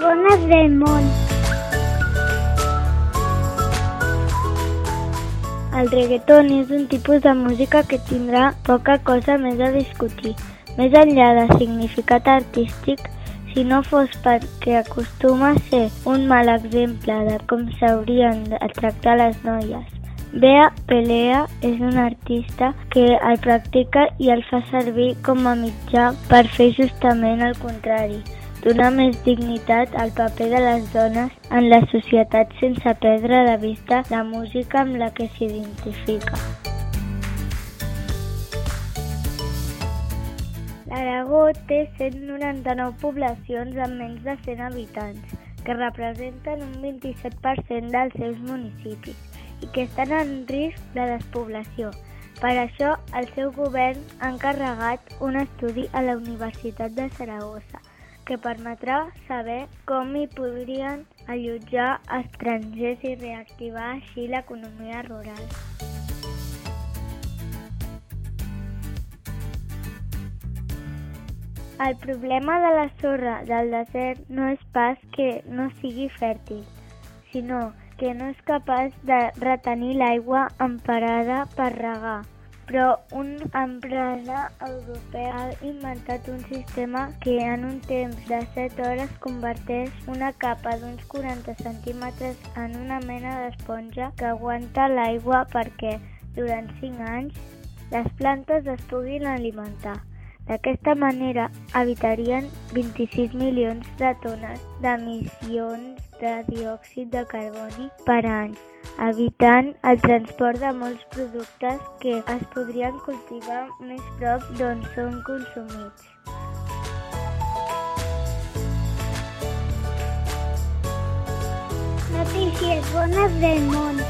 bones del món. El reggaeton és un tipus de música que tindrà poca cosa més a discutir. Més enllà de significat artístic, si no fos perquè acostuma a ser un mal exemple de com s'haurien de tractar les noies. Bea Pelea és un artista que el practica i el fa servir com a mitjà per fer justament el contrari, donar més dignitat al paper de les dones en la societat sense perdre de vista la música amb la que s'identifica. L'Aragó té 199 poblacions amb menys de 100 habitants, que representen un 27% dels seus municipis i que estan en risc de despoblació. Per això, el seu govern ha encarregat un estudi a la Universitat de Saragossa que permetrà saber com hi podrien allotjar estrangers i reactivar així l'economia rural. El problema de la sorra del desert no és pas que no sigui fèrtil, sinó que no és capaç de retenir l'aigua emparada per regar. Però un empresa europeu ha inventat un sistema que en un temps de 7 hores converteix una capa d'uns 40 centímetres en una mena d'esponja que aguanta l'aigua perquè durant 5 anys les plantes es puguin alimentar. D'aquesta manera evitarien 26 milions de tones d'emissions de diòxid de carboni per any, evitant el transport de molts productes que es podrien cultivar més prop d'on són consumits. Notícies bones del món.